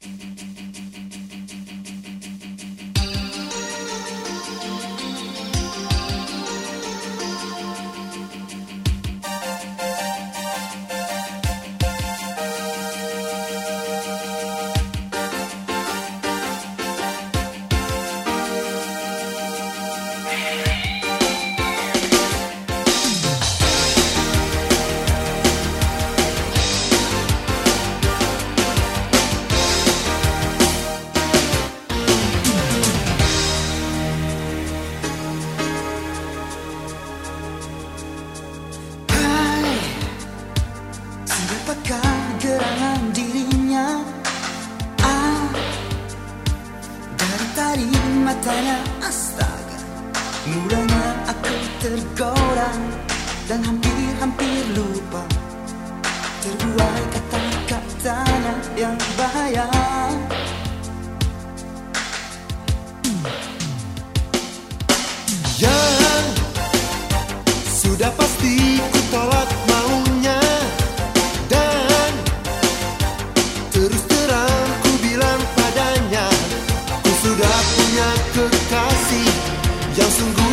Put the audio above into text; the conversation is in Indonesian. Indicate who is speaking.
Speaker 1: Mm-hmm. Matahari matanya astaga. Mulanya aku tergorang Dan hampir-hampir lupa. Terbuai kata-katanya yang bahaya. Yang sudah pasti yang sungguh